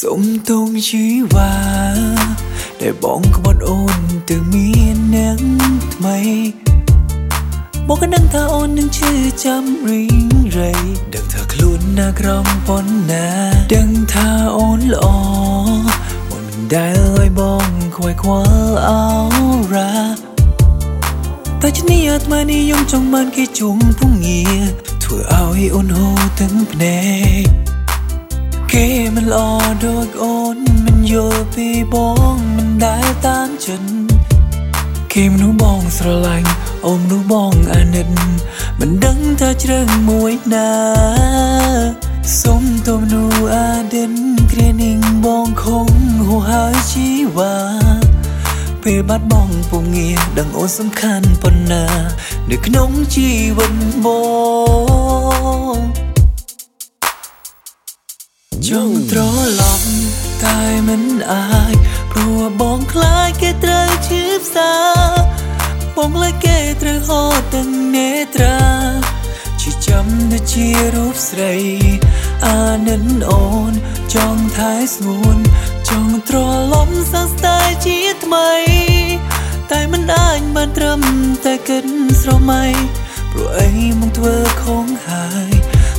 សុំទងជីវ៉ាដែលបងក្បត់អូនទៅមានអ្នកថ្មីបងក៏ដឹងថាអូននឹងឈឺចាំរីងរៃដឹងថាខ្លួនណាក្រំប៉ុណ្ណាដឹងថាអូនល្អអូនមិនដែលឲ្យបងខ្វាយខ្វល់អោរ៉ាតែឈ្នេះអាត្មានិយមចង់បានគេជុំពងងារធ្វើឲ្យអូនហូរទាំងភ្នែកគេមិនល្អដូចអូនមិនយល់ ពីបងមិនដែលតាមចិនគេមនុស្សបងស្រឡាញ់អូនមនុស្សបងអាណិតមិនដឹងថាជ្រើងមួយណាសុំទៅមនុស្សអាដិនគ្រានឹងបងខំហួហើយជីវ៉ាពេលបាត់បង់ពុំងាដឹងអូនសំខាន់ប៉ុណ្ណានៅក្នុងជីវិតបងចង់ត្រឡប់ តែមិនអាចព្រោះបងខ្លាចគេត្រូវឈឺផ្សាបងខ្លាចគេត្រូវហត់ទាំងនេត្រាជាចាំដូចជារូបស្រីអានិនអូនចង់ថែស្ងួនចង់ត្រឡប់សង្ស្ដាយជាថ្មី តែមិនអាចបានត្រឹមតែគិតស្រមៃព្រោះអីមកធ្វើខងហើយ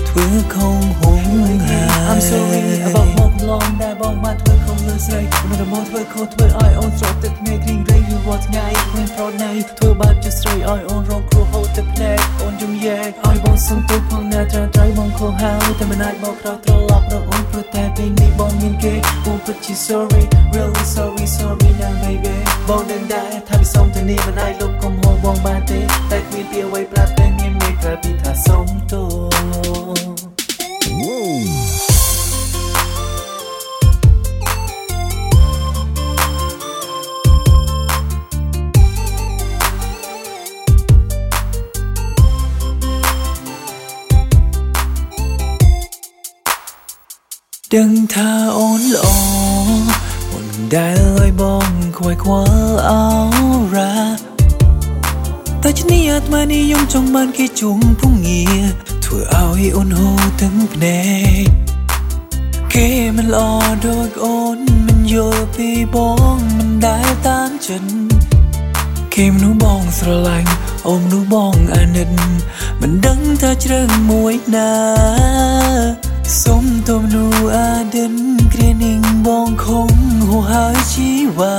ធ្វើខងហងហើយ I'm sorry about មកកំ ឡងដែលបងបានធ្វើខុសលើស្រីមិនតែមកធ្វើខុសធ្វើឲ្យអូនស្រោតទឹកភ្នែករីងរៃយូររាល់ថ្ងៃគ្មានប្រណីធ្វើបាបជាស្រីឲ្យអូនរងគ្រោះហូរទឹកភ្នែកអូនយំយ៉ែកឲ្យបងសុំទោសផងណាត្រាត្រៃបងខុសហើយតែមិនអាចមកក្រោយត្រឡប់រកអូនព្រោះតែពេលនេះបងមានគេបងពិតជា sorry really sorry sorry now baby បងដឹងដែរថាវាសុំទៅនេះមិនអាចលុបកំហុសបងបានទេតែគ្មានពីអ្វីប្រាប់ ដឹងថាអូនល្អអូនមិនដែលឲ្យបងខ្វាយខ្វល់អោរ៉ាតែឈ្នេះអាត្មានិយមចង់បានគេជុំពងងារធ្វើឲ្យអូនហូរទាំងភ្នែកគេមិនល្អដូចអូនមិនយល់ពីបងមិនដែលតាមចិនគេមនុស្សបងស្រឡាញ់អូនមនុស្សបងអាណិតមិនដឹងថាជ្រើងមួយណា សុំទៅមនុស្សអាដិនគ្រានឹងបងខំហួហើយជីវ៉ា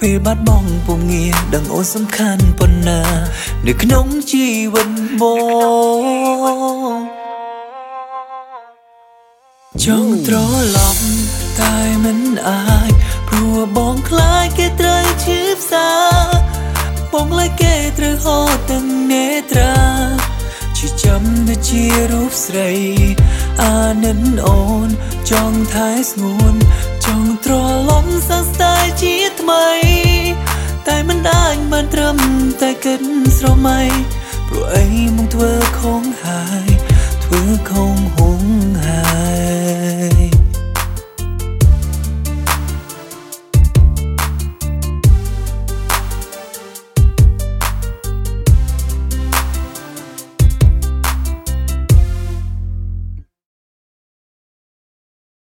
ពេលបាត់បង់ពុំងាដឹងអូនសំខាន់ប៉ុណ្ណា នៅក្នុងជីវិតបងចង់ត្រឡប់តែមិនអាចព្រោះបងខ្លាចគេត្រូវឈឺផ្សាបងខ្លាចគេត្រូវហត់ទាំងនេត្រា ជាចាំដូចជារូបស្រីអានិនអូនចង់ថែស្ងួន ចង់ត្រឡប់សង្ស្ដាយជាថ្មី តែមិនអាចបានត្រឹមតែគិតស្រមៃព្រោះអីមកធ្វើខងហើយធ្វើខង